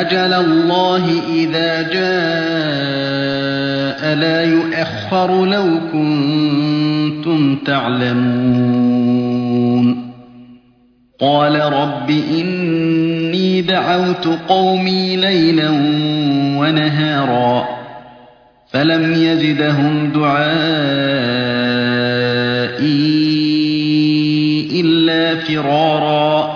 أجل الله إذا جاء لا يؤخر لو كنتم تعلمون. قال رب إني دعوت قومي ليلا ونهارا فلم يزدهم دعائي إلا فرارا.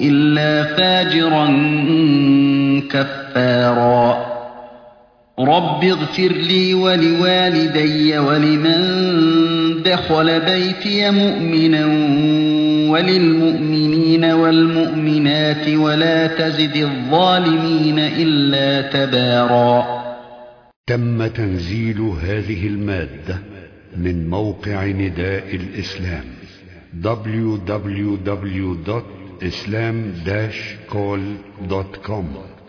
إلا فاجرا كفارا. رب اغفر لي ولوالدي ولمن دخل بيتي مؤمنا وللمؤمنين والمؤمنات ولا تزد الظالمين إلا تبارا. تم تنزيل هذه المادة من موقع نداء الإسلام www.islam-call.com